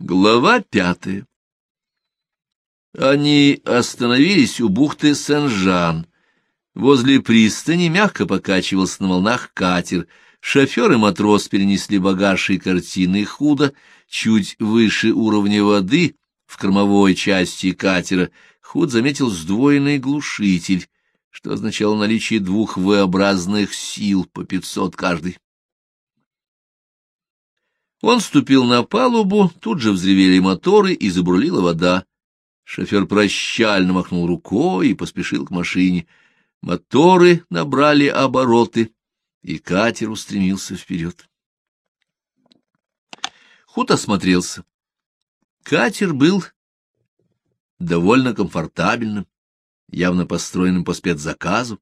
Глава пятая Они остановились у бухты Сен-Жан. Возле пристани мягко покачивался на волнах катер. Шофер и матрос перенесли багаж и картины худо. Чуть выше уровня воды, в кормовой части катера, Худ заметил сдвоенный глушитель, что означало наличие двух V-образных сил по пятьсот каждый. Он ступил на палубу, тут же взревели моторы и забурлила вода. Шофер прощально махнул рукой и поспешил к машине. Моторы набрали обороты, и катер устремился вперед. Худ осмотрелся. Катер был довольно комфортабельным, явно построенным по спецзаказу.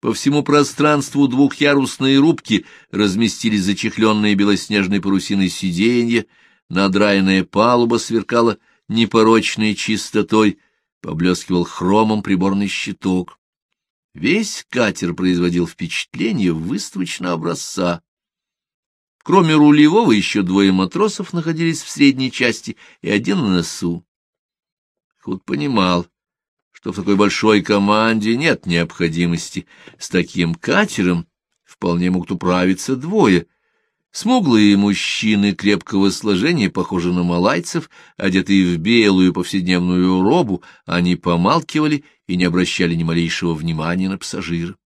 По всему пространству двухъярусные рубки разместились зачехленные белоснежной парусиной сиденья, надраенная палуба сверкала непорочной чистотой, поблескивал хромом приборный щиток. Весь катер производил впечатление выставочного образца. Кроме рулевого еще двое матросов находились в средней части и один на носу. Худ понимал, что в такой большой команде нет необходимости. С таким катером вполне могут управиться двое. Смуглые мужчины крепкого сложения, похожи на малайцев, одетые в белую повседневную робу, они помалкивали и не обращали ни малейшего внимания на пассажира.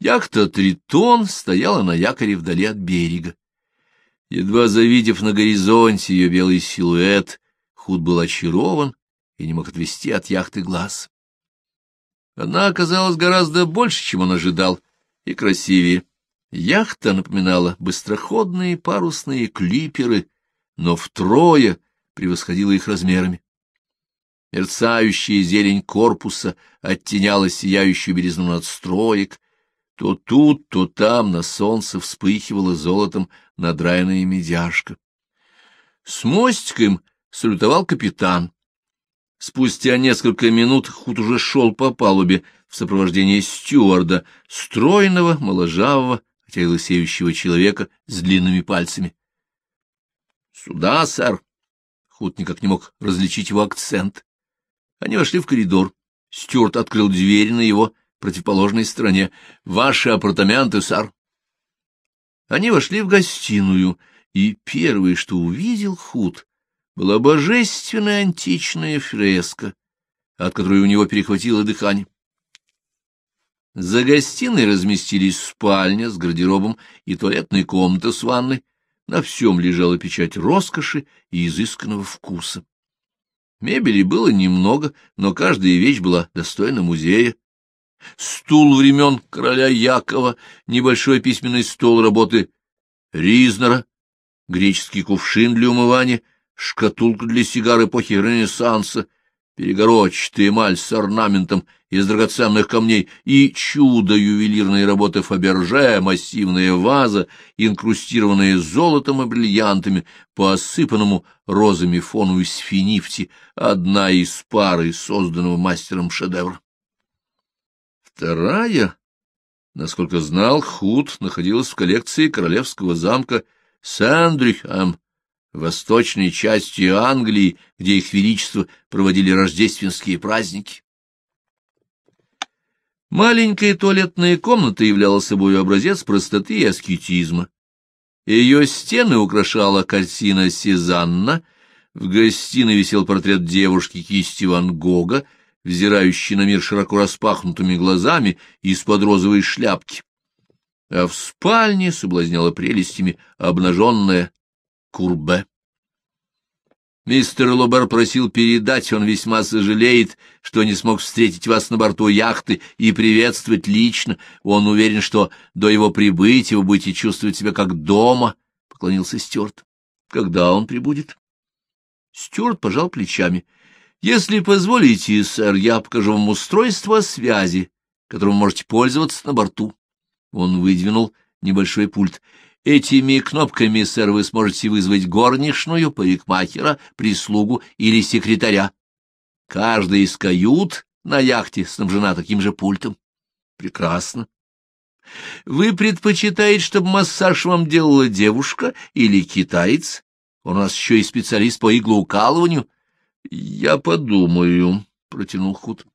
Яхта «Тритон» стояла на якоре вдали от берега. Едва завидев на горизонте ее белый силуэт, Худ был очарован и не мог отвести от яхты глаз. Она оказалась гораздо больше, чем он ожидал, и красивее. Яхта напоминала быстроходные парусные клиперы, но втрое превосходила их размерами. Мерцающая зелень корпуса оттеняла сияющую белизну надстроек, то тут, то там на солнце вспыхивала золотом надраенная медяшка. С мостиком салютовал капитан. Спустя несколько минут Худ уже шел по палубе в сопровождении стюарда, стройного, моложавого, хотя и лысеющего человека с длинными пальцами. — Сюда, сэр! Худ никак не мог различить его акцент. Они вошли в коридор. Стюарт открыл дверь на его противоположной стороне. — Ваши апартаменты, сэр! Они вошли в гостиную, и первое, что увидел Худ, была божественная античная фреска, от которой у него перехватило дыхание. За гостиной разместились спальня с гардеробом и туалетная комната с ванной. На всем лежала печать роскоши и изысканного вкуса. Мебели было немного, но каждая вещь была достойна музея. Стул времен короля Якова, небольшой письменный стол работы Ризнера, греческий кувшин для умывания — шкатулка для сигар эпохи Ренессанса, перегородчатая эмаль с орнаментом из драгоценных камней и чудо ювелирной работы Фаберже, массивная ваза, инкрустированная золотом и бриллиантами, по осыпанному розами фону из финифти, одна из пары, созданного мастером шедевра. Вторая, насколько знал, Худ находилась в коллекции королевского замка Сэндрихам, восточной части Англии, где их величество проводили рождественские праздники. Маленькая туалетная комната являла собой образец простоты и аскетизма. Ее стены украшала картина Сезанна, в гостиной висел портрет девушки кисти Ван Гога, взирающей на мир широко распахнутыми глазами из-под розовой шляпки. А в спальне соблазняла прелестями обнаженная Курбе. Мистер Лобер просил передать, он весьма сожалеет, что не смог встретить вас на борту яхты и приветствовать лично. Он уверен, что до его прибытия вы будете чувствовать себя как дома, — поклонился Стюарт. — Когда он прибудет? Стюарт пожал плечами. — Если позволите, сэр, я покажу вам устройство связи, которым можете пользоваться на борту. Он выдвинул небольшой пульт. Этими кнопками, сэр, вы сможете вызвать горничную, парикмахера, прислугу или секретаря. Каждая из кают на яхте снабжена таким же пультом. Прекрасно. Вы предпочитаете, чтобы массаж вам делала девушка или китаец? У нас еще и специалист по иглоукалыванию. — Я подумаю, — протянул Худ.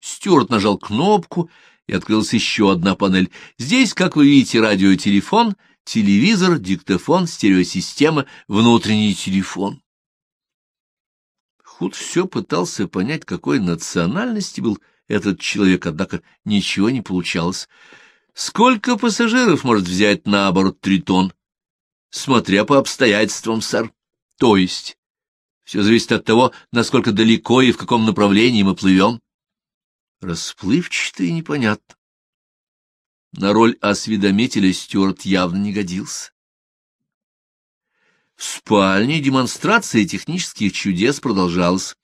Стюарт нажал кнопку, и открылась еще одна панель. Здесь, как вы видите, радиотелефон, телевизор, диктофон, стереосистема, внутренний телефон. Худ все пытался понять, какой национальности был этот человек, однако ничего не получалось. Сколько пассажиров может взять на борт Тритон? Смотря по обстоятельствам, сэр. То есть, все зависит от того, насколько далеко и в каком направлении мы плывем. Расплывчато и непонятно. На роль осведомителя Стюарт явно не годился. В спальне демонстрация технических чудес продолжалась.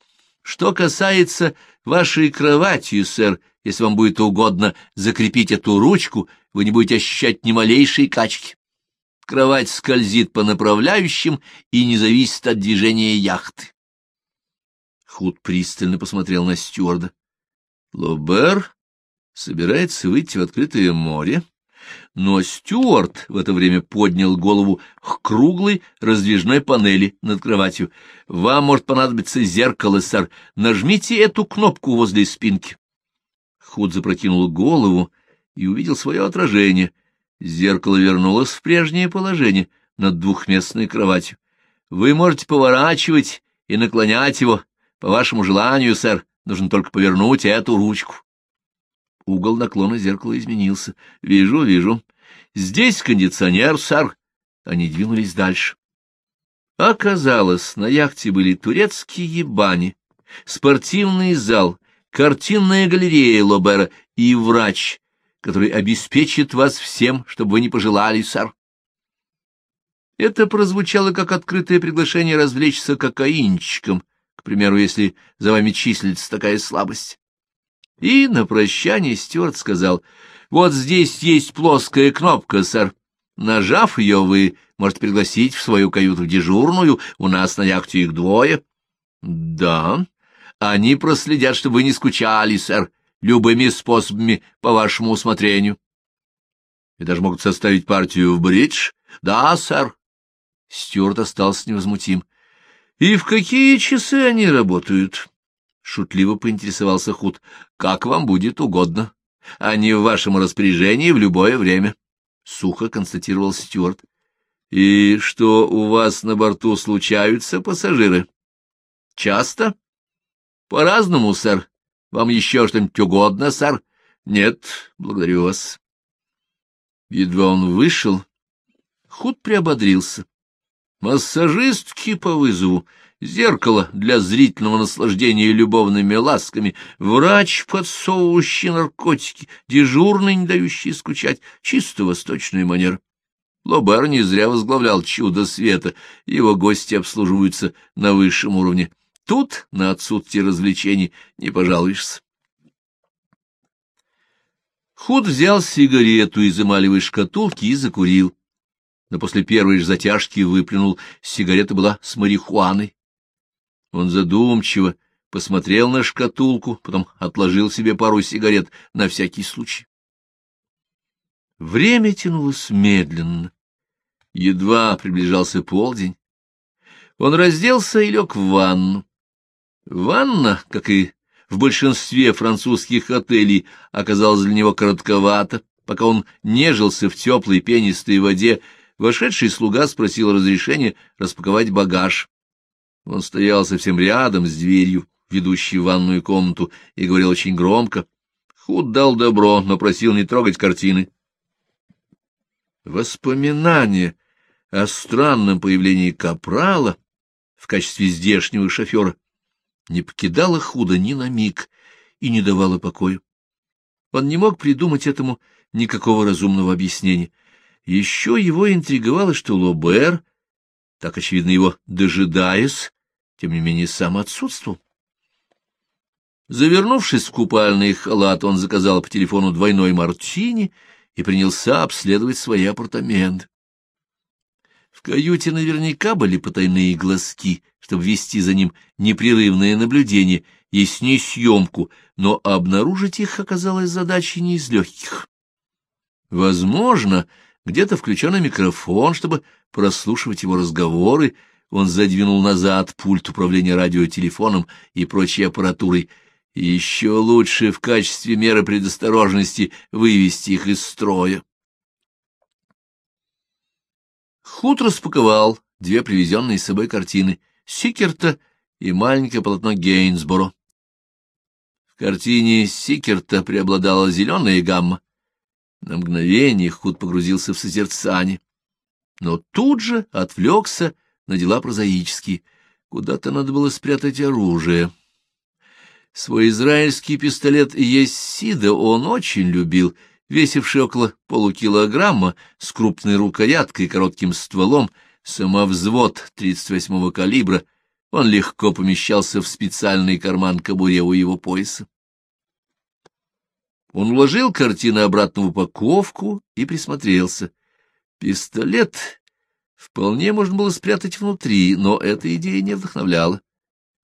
Что касается вашей кровати, сэр, если вам будет угодно закрепить эту ручку, вы не будете ощущать ни малейшей качки. Кровать скользит по направляющим и не зависит от движения яхты. Худ пристально посмотрел на стюарда. Лобер собирается выйти в открытое море, но Стюарт в это время поднял голову к круглой раздвижной панели над кроватью. «Вам может понадобиться зеркало, сэр. Нажмите эту кнопку возле спинки». Худ запрокинул голову и увидел свое отражение. Зеркало вернулось в прежнее положение над двухместной кроватью. «Вы можете поворачивать и наклонять его по вашему желанию, сэр. Нужно только повернуть эту ручку». Угол наклона зеркала изменился. Вижу, вижу. Здесь кондиционер, сэр. Они двинулись дальше. Оказалось, на яхте были турецкие бани, спортивный зал, картинная галерея Лобера и врач, который обеспечит вас всем, чтобы вы не пожелали, сэр. Это прозвучало как открытое приглашение развлечься кокаинчиком, примеру, если за вами числится такая слабость. И на прощание Стюарт сказал, «Вот здесь есть плоская кнопка, сэр. Нажав ее, вы можете пригласить в свою каюту дежурную, у нас на яхте их двое». «Да, они проследят, чтобы вы не скучали, сэр, любыми способами по вашему усмотрению». «И даже могут составить партию в бридж?» «Да, сэр». Стюарт остался невозмутим. «И в какие часы они работают?» — шутливо поинтересовался Худ. — Как вам будет угодно. Они в вашем распоряжении в любое время, — сухо констатировал Стюарт. — И что у вас на борту случаются пассажиры? — Часто? — По-разному, сэр. Вам еще что-нибудь угодно, сэр? — Нет, благодарю вас. Едва он вышел, Худ приободрился. Массажистки по вызову зеркало для зрительного наслаждения любовными ласками, врач, подсовывающий наркотики, дежурный, не дающий скучать, чисто восточная манера. Лобар не зря возглавлял чудо света, его гости обслуживаются на высшем уровне. Тут на отсутствие развлечений не пожалуешься. Худ взял сигарету из эмалевой шкатулки и закурил. Но после первой же затяжки выплюнул, сигарета была с марихуаной. Он задумчиво посмотрел на шкатулку, потом отложил себе пару сигарет на всякий случай. Время тянулось медленно. Едва приближался полдень. Он разделся и лег в ванну. Ванна, как и в большинстве французских отелей, оказалась для него коротковата. Пока он нежился в теплой пенистой воде, вошедший слуга спросил разрешения распаковать багаж. Он стоял совсем рядом с дверью, ведущей в ванную комнату, и говорил очень громко. Худ дал добро, но просил не трогать картины. Воспоминание о странном появлении Капрала в качестве здешнего шофера не покидало Худа ни на миг и не давало покоя. Он не мог придумать этому никакого разумного объяснения. Еще его интриговало, что Лобер, так очевидно его дожидаясь, тем не менее сам отсутствовал. Завернувшись в купальный халат, он заказал по телефону двойной мартини и принялся обследовать свои апартаменты. В каюте наверняка были потайные глазки, чтобы вести за ним непрерывное наблюдение, если не съемку, но обнаружить их оказалось задачей не из легких. Возможно, Где-то включен микрофон, чтобы прослушивать его разговоры. Он задвинул назад пульт управления радиотелефоном и прочей аппаратурой. И еще лучше в качестве меры предосторожности вывести их из строя. Худ распаковал две привезенные с собой картины — Сикерта и маленькое полотно Гейнсборо. В картине Сикерта преобладала зеленая гамма. На мгновение Худ погрузился в созерцание, но тут же отвлекся на дела прозаические. Куда-то надо было спрятать оружие. Свой израильский пистолет Ессида он очень любил, весивший около полукилограмма, с крупной рукояткой и коротким стволом, самовзвод 38-го калибра — он легко помещался в специальный карман кобуре у его пояса. Он уложил картину обратно в упаковку и присмотрелся. Пистолет вполне можно было спрятать внутри, но эта идея не вдохновляла.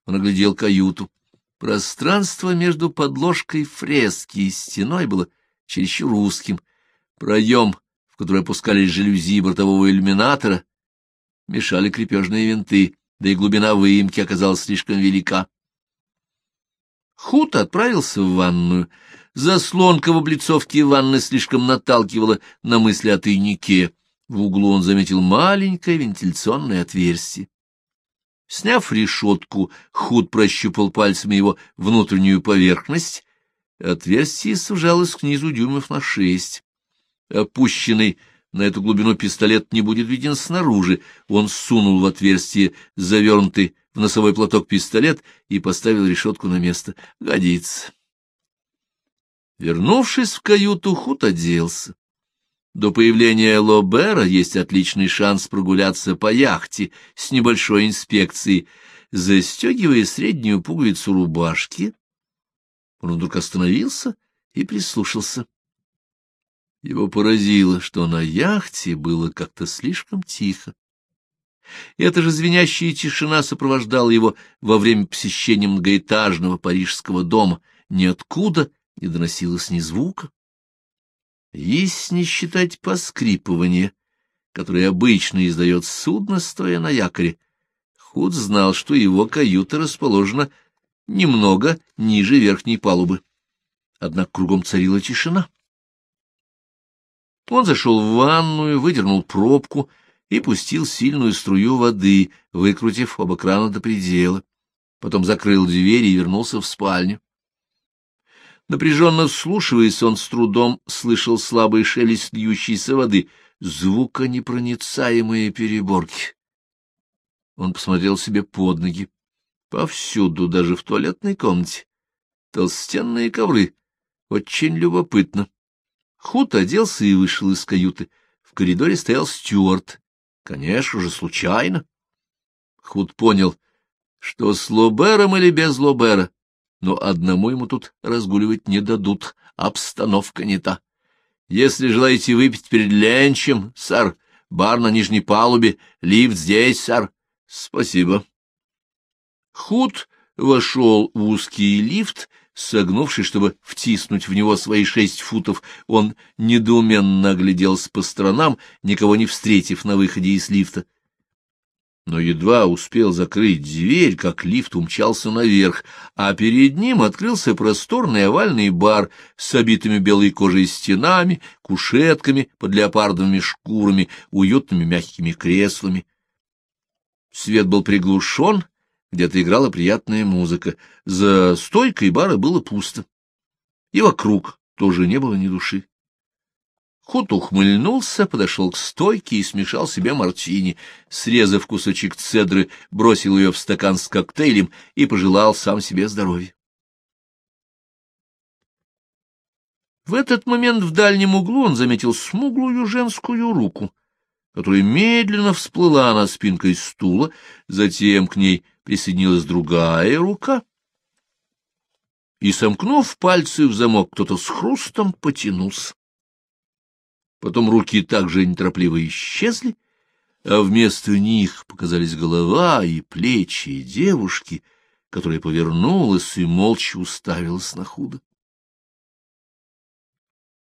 Он оглядел каюту. Пространство между подложкой фрески и стеной было чересчур узким. Проем, в который опускались жалюзи бортового иллюминатора, мешали крепежные винты да и глубина выемки оказалась слишком велика. Худ отправился в ванную. Заслонка в облицовке ванны слишком наталкивала на мысли о тайнике. В углу он заметил маленькое вентиляционное отверстие. Сняв решетку, Худ прощупал пальцами его внутреннюю поверхность. Отверстие сужалось к низу дюймов на шесть. Опущенный на эту глубину пистолет не будет виден снаружи. Он сунул в отверстие завернутый в носовой платок пистолет и поставил решетку на место. Годится. Вернувшись в каюту, Худ оделся. До появления Лобера есть отличный шанс прогуляться по яхте с небольшой инспекцией. Застегивая среднюю пуговицу рубашки, он вдруг остановился и прислушался. Его поразило, что на яхте было как-то слишком тихо. Эта же звенящая тишина сопровождала его во время посещения многоэтажного парижского дома. Ниоткуда не доносилось ни звука. Есть не считать поскрипывание, которое обычно издает судно, стоя на якоре. Худ знал, что его каюта расположена немного ниже верхней палубы. Однако кругом царила тишина. Он зашел в ванную, выдернул пробку и пустил сильную струю воды, выкрутив оба крана до предела. Потом закрыл дверь и вернулся в спальню. Напряженно вслушиваясь, он с трудом слышал слабый шелест льющейся воды, звуконепроницаемые переборки. Он посмотрел себе под ноги. Повсюду, даже в туалетной комнате. Толстенные ковры. Очень любопытно. Худ оделся и вышел из каюты. В коридоре стоял Стюарт. Конечно же, случайно. Худ понял, что с Лобером или без Лобера, но одному ему тут разгуливать не дадут, обстановка не та. Если желаете выпить перед ленчем, сэр, бар на нижней палубе, лифт здесь, сэр. Спасибо. Худ вошел в узкий лифт, Согнувшись, чтобы втиснуть в него свои шесть футов, он недоуменно огляделся по сторонам, никого не встретив на выходе из лифта. Но едва успел закрыть дверь, как лифт умчался наверх, а перед ним открылся просторный овальный бар с обитыми белой кожей стенами, кушетками под леопардовыми шкурами, уютными мягкими креслами. Свет был приглушен, где-то играла приятная музыка. За стойкой бара было пусто. И вокруг тоже не было ни души. Худ ухмыльнулся, подошел к стойке и смешал себе мартини. Срезав кусочек цедры, бросил ее в стакан с коктейлем и пожелал сам себе здоровья. В этот момент в дальнем углу он заметил смуглую женскую руку, которая медленно всплыла над спинкой стула, затем к ней присоединилась другая рука, и, сомкнув пальцы в замок, кто-то с хрустом потянулся. Потом руки также неторопливо исчезли, а вместо них показались голова и плечи девушки, которая повернулась и молча уставилась на худо.